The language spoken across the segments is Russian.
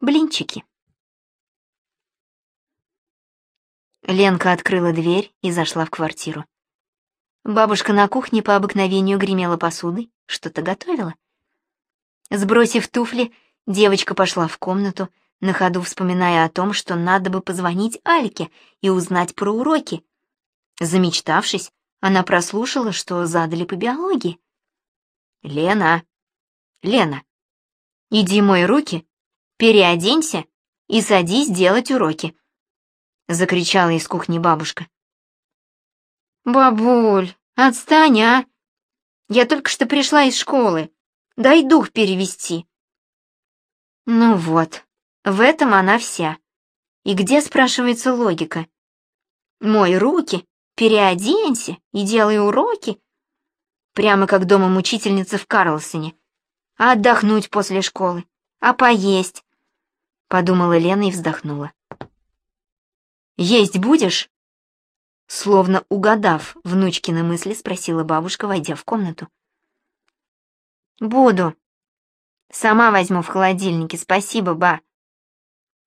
Блинчики. Ленка открыла дверь и зашла в квартиру. Бабушка на кухне по обыкновению гремела посудой, что-то готовила. Сбросив туфли, девочка пошла в комнату, на ходу вспоминая о том, что надо бы позвонить Альке и узнать про уроки. Замечтавшись, она прослушала, что задали по биологии. «Лена! Лена! Иди мой руки, переоденься и садись делать уроки!» — закричала из кухни бабушка. «Бабуль, отстань, а! Я только что пришла из школы. Дай дух перевести». Ну вот, в этом она вся. И где, спрашивается, логика? Мой руки, переоденься и делай уроки. Прямо как дома мучительница в Карлсоне. А отдохнуть после школы, а поесть. Подумала Лена и вздохнула. Есть будешь? Словно угадав внучкины мысли, спросила бабушка, войдя в комнату. «Буду. Сама возьму в холодильнике, спасибо, ба.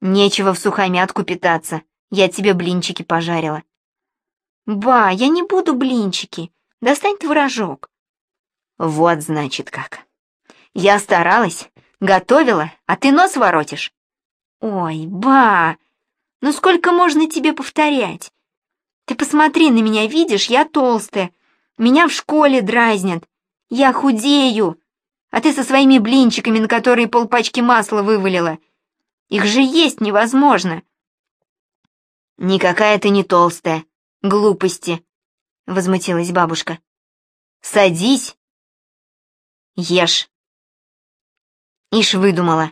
Нечего в сухомятку питаться, я тебе блинчики пожарила». «Ба, я не буду блинчики, достань творожок». «Вот, значит, как. Я старалась, готовила, а ты нос воротишь». «Ой, ба, ну сколько можно тебе повторять? Ты посмотри на меня, видишь, я толстая. Меня в школе дразнят. Я худею. А ты со своими блинчиками, на которые полпачки масла вывалила. Их же есть невозможно. Никакая ты не толстая. Глупости, — возмутилась бабушка. Садись. Ешь. Ишь выдумала.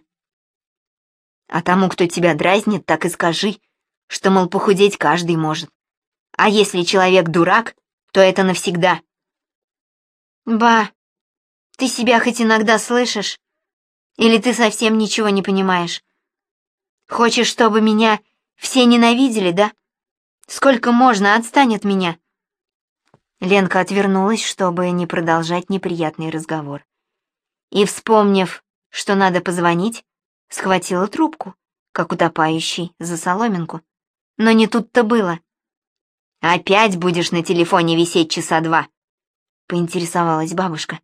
А тому, кто тебя дразнит, так и скажи, что, мол, похудеть каждый может. А если человек дурак, то это навсегда. Ба, ты себя хоть иногда слышишь? Или ты совсем ничего не понимаешь? Хочешь, чтобы меня все ненавидели, да? Сколько можно, отстань от меня. Ленка отвернулась, чтобы не продолжать неприятный разговор. И, вспомнив, что надо позвонить, схватила трубку, как утопающий за соломинку. Но не тут-то было. «Опять будешь на телефоне висеть часа два?» — поинтересовалась бабушка.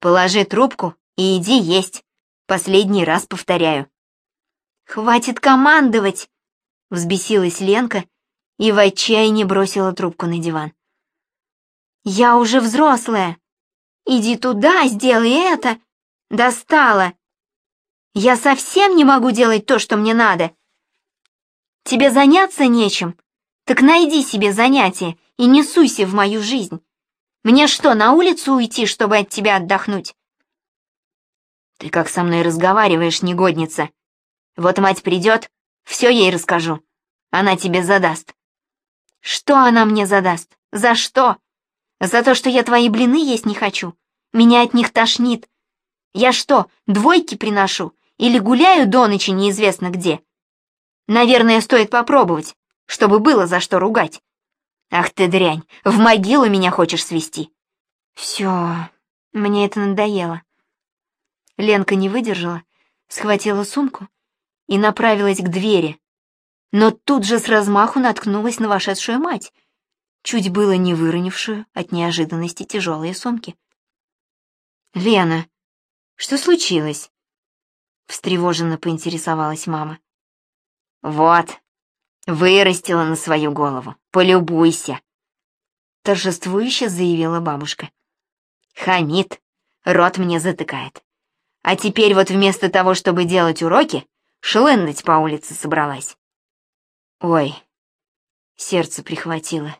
«Положи трубку и иди есть. Последний раз повторяю». «Хватит командовать!» — взбесилась Ленка и в отчаянии бросила трубку на диван. «Я уже взрослая. Иди туда, сделай это. Достала. Я совсем не могу делать то, что мне надо. Тебе заняться нечем, так найди себе занятие и не суйся в мою жизнь. Мне что, на улицу уйти, чтобы от тебя отдохнуть? Ты как со мной разговариваешь, негодница. Вот мать придет, все ей расскажу. Она тебе задаст. Что она мне задаст? За что? За то, что я твои блины есть не хочу. Меня от них тошнит. Я что, двойки приношу? Или гуляю до ночи неизвестно где? Наверное, стоит попробовать чтобы было за что ругать. Ах ты дрянь, в могилу меня хочешь свести. Все, мне это надоело. Ленка не выдержала, схватила сумку и направилась к двери, но тут же с размаху наткнулась на вошедшую мать, чуть было не выронившую от неожиданности тяжелые сумки. «Лена, что случилось?» — встревоженно поинтересовалась мама. «Вот, Вырастила на свою голову. Полюбуйся. Торжествующе заявила бабушка. Хамит, рот мне затыкает. А теперь вот вместо того, чтобы делать уроки, шлындать по улице собралась. Ой, сердце прихватило.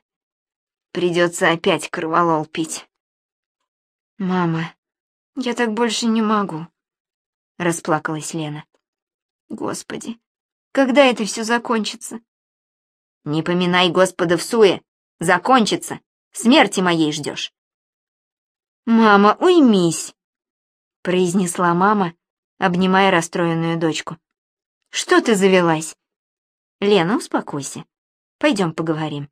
Придется опять кроволол пить. «Мама, я так больше не могу», — расплакалась Лена. «Господи, когда это все закончится?» Не поминай Господа в суе, закончится, смерти моей ждешь. «Мама, уймись!» — произнесла мама, обнимая расстроенную дочку. «Что ты завелась?» «Лена, успокойся. Пойдем поговорим».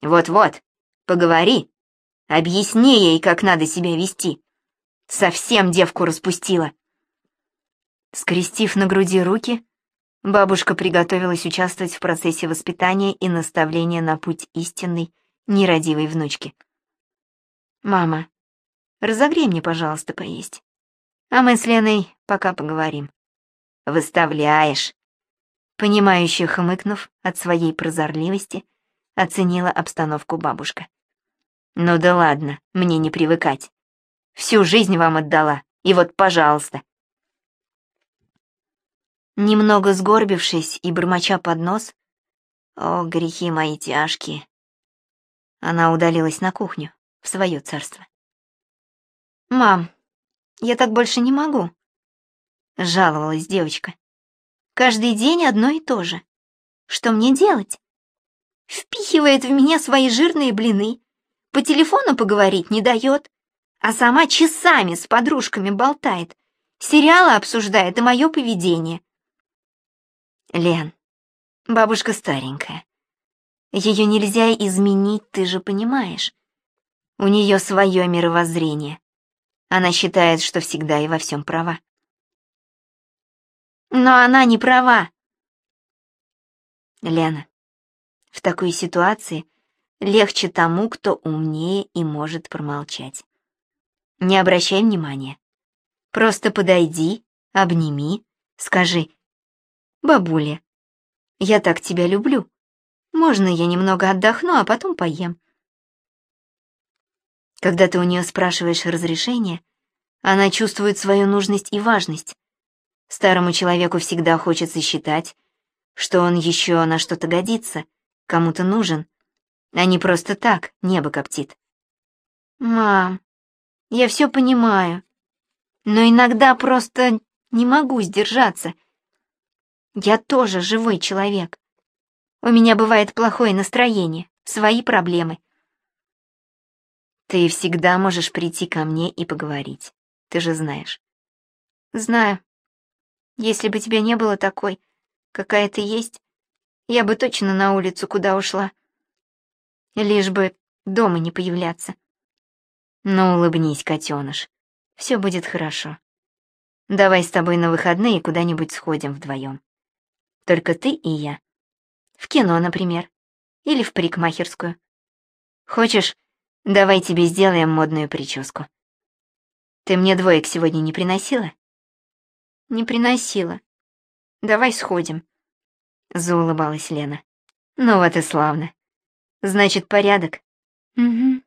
«Вот-вот, поговори. Объясни ей, как надо себя вести. Совсем девку распустила». Скрестив на груди руки, бабушка приготовилась участвовать в процессе воспитания и наставления на путь истинной, нерадивой внучки. «Мама, разогрей мне, пожалуйста, поесть. А мы с Леной пока поговорим». «Выставляешь!» Понимающе хмыкнув от своей прозорливости, оценила обстановку бабушка. «Ну да ладно, мне не привыкать. Всю жизнь вам отдала, и вот, пожалуйста». Немного сгорбившись и бормоча под нос, «О, грехи мои тяжкие!» Она удалилась на кухню, в свое царство. «Мам, я так больше не могу», — жаловалась девочка. «Каждый день одно и то же. Что мне делать? Впихивает в меня свои жирные блины, по телефону поговорить не дает, а сама часами с подружками болтает, сериалы обсуждает и мое поведение». «Лен, бабушка старенькая. Ее нельзя изменить, ты же понимаешь. У нее свое мировоззрение. Она считает, что всегда и во всем права. Но она не права. Лена, в такой ситуации легче тому, кто умнее и может промолчать. Не обращай внимания. Просто подойди, обними, скажи, «Бабуля, я так тебя люблю. Можно я немного отдохну, а потом поем?» Когда ты у нее спрашиваешь разрешения, она чувствует свою нужность и важность. Старому человеку всегда хочется считать, что он еще на что-то годится, кому-то нужен, а не просто так небо коптит. «Мам, я все понимаю, но иногда просто не могу сдержаться. Я тоже живой человек. У меня бывает плохое настроение, свои проблемы. Ты всегда можешь прийти ко мне и поговорить. Ты же знаешь. Знаю. Если бы тебя не было такой, какая ты есть, я бы точно на улицу куда ушла. Лишь бы дома не появляться. Ну, улыбнись, котеныш. Все будет хорошо. Давай с тобой на выходные куда-нибудь сходим вдвоем. Только ты и я. В кино, например. Или в парикмахерскую. Хочешь, Давай тебе сделаем модную прическу. Ты мне двоек сегодня не приносила? Не приносила. Давай сходим. Заулыбалась Лена. Ну вот и славно. Значит, порядок? Угу.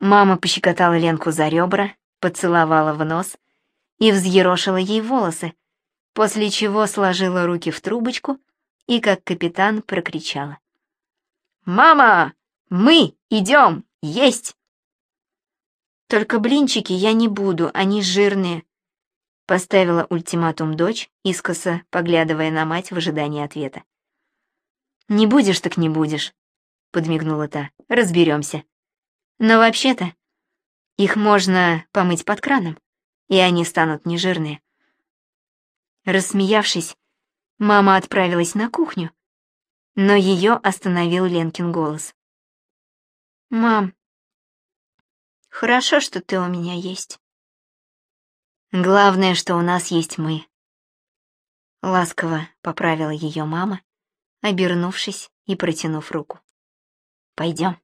Мама пощекотала Ленку за ребра, поцеловала в нос и взъерошила ей волосы, после чего сложила руки в трубочку и, как капитан, прокричала. «Мама, мы идем есть!» «Только блинчики я не буду, они жирные», — поставила ультиматум дочь, искоса поглядывая на мать в ожидании ответа. «Не будешь, так не будешь», — подмигнула та, — «разберемся. Но вообще-то их можно помыть под краном, и они станут нежирные». Рассмеявшись, мама отправилась на кухню, но ее остановил Ленкин голос. «Мам, хорошо, что ты у меня есть». «Главное, что у нас есть мы». Ласково поправила ее мама, обернувшись и протянув руку. «Пойдем».